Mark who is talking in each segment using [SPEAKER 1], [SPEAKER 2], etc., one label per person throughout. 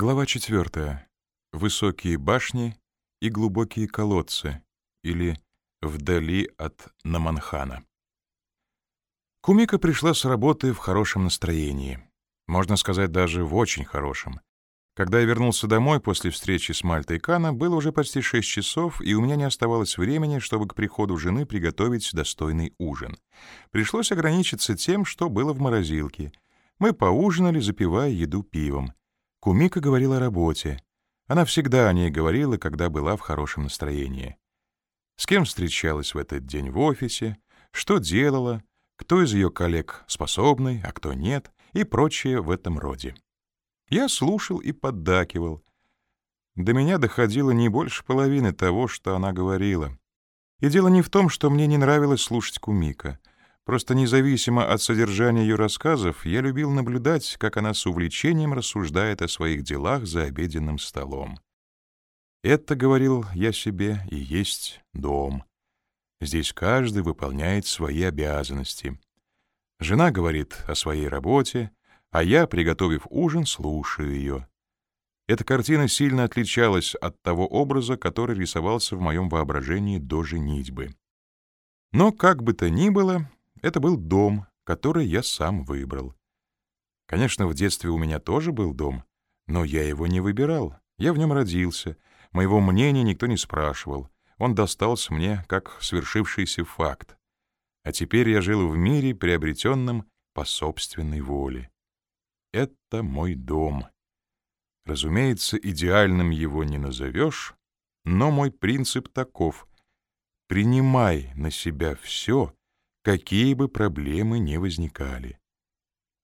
[SPEAKER 1] Глава четвертая. Высокие башни и глубокие колодцы, или «Вдали от Наманхана». Кумика пришла с работы в хорошем настроении. Можно сказать, даже в очень хорошем. Когда я вернулся домой после встречи с Мальтой Кана, было уже почти шесть часов, и у меня не оставалось времени, чтобы к приходу жены приготовить достойный ужин. Пришлось ограничиться тем, что было в морозилке. Мы поужинали, запивая еду пивом. Кумика говорила о работе. Она всегда о ней говорила, когда была в хорошем настроении. С кем встречалась в этот день в офисе, что делала, кто из ее коллег способный, а кто нет, и прочее в этом роде. Я слушал и поддакивал. До меня доходило не больше половины того, что она говорила. И дело не в том, что мне не нравилось слушать Кумика — Просто независимо от содержания ее рассказов, я любил наблюдать, как она с увлечением рассуждает о своих делах за обеденным столом. Это, говорил я себе, и есть дом. Здесь каждый выполняет свои обязанности. Жена говорит о своей работе, а я, приготовив ужин, слушаю ее. Эта картина сильно отличалась от того образа, который рисовался в моем воображении до женитьбы. Но, как бы то ни было, это был дом, который я сам выбрал. Конечно, в детстве у меня тоже был дом, но я его не выбирал. Я в нем родился. Моего мнения никто не спрашивал. Он достался мне как свершившийся факт. А теперь я жил в мире, приобретенном по собственной воле. Это мой дом. Разумеется, идеальным его не назовешь, но мой принцип таков — принимай на себя все, какие бы проблемы ни возникали.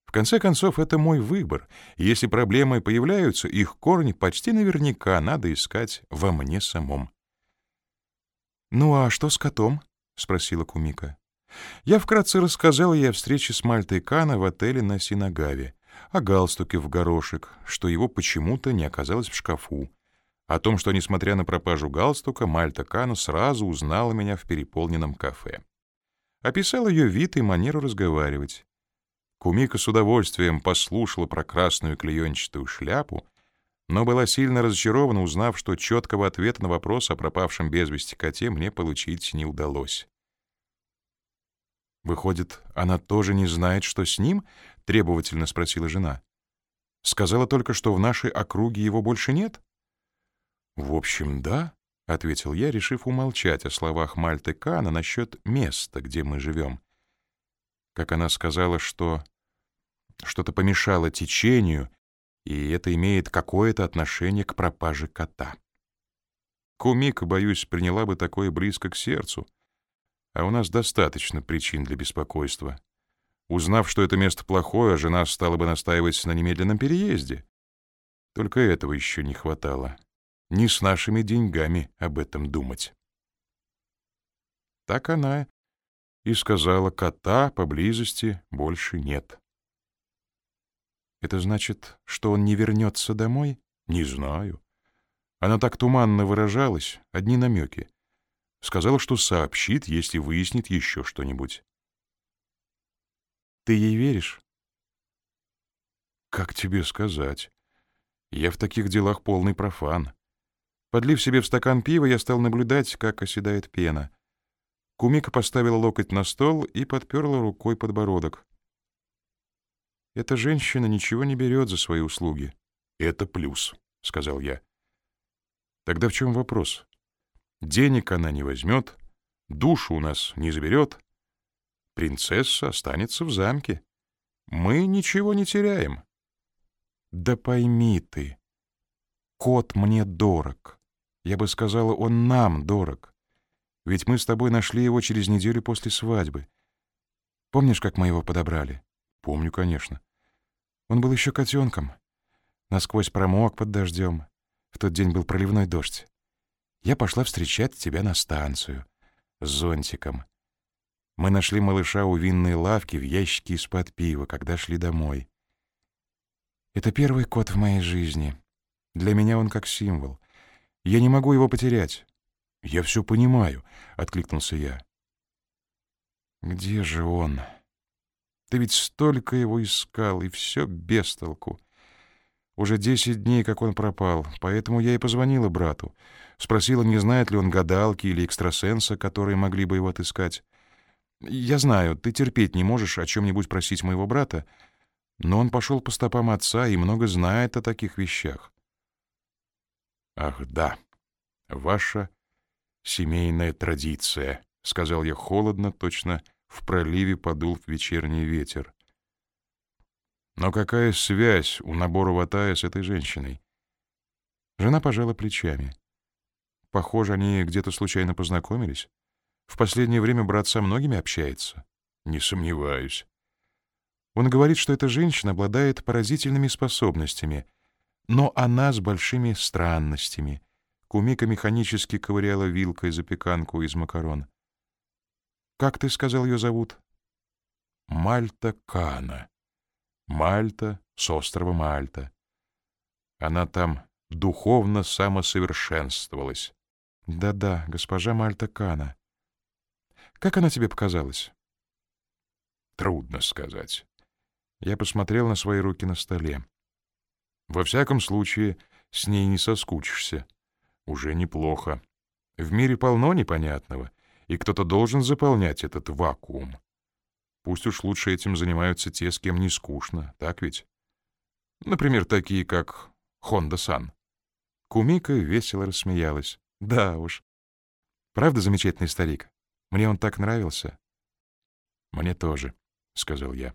[SPEAKER 1] В конце концов, это мой выбор, если проблемы появляются, их корни почти наверняка надо искать во мне самом. «Ну а что с котом?» — спросила Кумика. Я вкратце рассказал ей о встрече с Мальтой Кана в отеле на Синагаве, о галстуке в горошек, что его почему-то не оказалось в шкафу, о том, что, несмотря на пропажу галстука, Мальта Кана сразу узнала меня в переполненном кафе описал ее вид и манеру разговаривать. Кумика с удовольствием послушала про красную клеенчатую шляпу, но была сильно разочарована, узнав, что четкого ответа на вопрос о пропавшем без вести коте мне получить не удалось. «Выходит, она тоже не знает, что с ним?» — требовательно спросила жена. «Сказала только, что в нашей округе его больше нет?» «В общем, да», — ответил я, решив умолчать о словах Мальты Кана насчет места, где мы живем. Как она сказала, что что-то помешало течению, и это имеет какое-то отношение к пропаже кота. Кумика, боюсь, приняла бы такое близко к сердцу, а у нас достаточно причин для беспокойства. Узнав, что это место плохое, жена стала бы настаивать на немедленном переезде. Только этого еще не хватало не с нашими деньгами об этом думать. Так она и сказала, кота поблизости больше нет. Это значит, что он не вернется домой? Не знаю. Она так туманно выражалась, одни намеки. Сказала, что сообщит, если выяснит еще что-нибудь. Ты ей веришь? Как тебе сказать? Я в таких делах полный профан. Подлив себе в стакан пива, я стал наблюдать, как оседает пена. Кумика поставила локоть на стол и подперла рукой подбородок. «Эта женщина ничего не берет за свои услуги». «Это плюс», — сказал я. «Тогда в чем вопрос? Денег она не возьмет, душу у нас не заберет. Принцесса останется в замке. Мы ничего не теряем». «Да пойми ты, кот мне дорог. Я бы сказала, он нам дорог. Ведь мы с тобой нашли его через неделю после свадьбы. Помнишь, как мы его подобрали? Помню, конечно. Он был еще котенком. Насквозь промок под дождем. В тот день был проливной дождь. Я пошла встречать тебя на станцию. С зонтиком. Мы нашли малыша у винной лавки в ящике из-под пива, когда шли домой. Это первый кот в моей жизни. Для меня он как символ. Я не могу его потерять. Я все понимаю, откликнулся я. Где же он? Ты ведь столько его искал, и все без толку. Уже десять дней, как он пропал, поэтому я и позвонила брату. Спросила, не знает ли он гадалки или экстрасенса, которые могли бы его отыскать. Я знаю, ты терпеть не можешь о чем-нибудь просить моего брата, но он пошел по стопам отца и много знает о таких вещах. «Ах, да, ваша семейная традиция», — сказал я холодно, точно в проливе подул вечерний ветер. Но какая связь у набора Ватая с этой женщиной? Жена пожала плечами. Похоже, они где-то случайно познакомились. В последнее время брат со многими общается. Не сомневаюсь. Он говорит, что эта женщина обладает поразительными способностями, но она с большими странностями. Кумика механически ковыряла вилкой запеканку из макарон. «Как ты сказал ее зовут?» «Мальта Кана». Мальта с острова Мальта. Она там духовно самосовершенствовалась. Да-да, госпожа Мальта Кана. Как она тебе показалась? Трудно сказать. Я посмотрел на свои руки на столе. Во всяком случае, с ней не соскучишься. Уже неплохо. В мире полно непонятного, и кто-то должен заполнять этот вакуум. Пусть уж лучше этим занимаются те, с кем не скучно, так ведь? Например, такие, как Хонда-сан. Кумика весело рассмеялась. Да уж. Правда замечательный старик? Мне он так нравился. Мне тоже, — сказал я.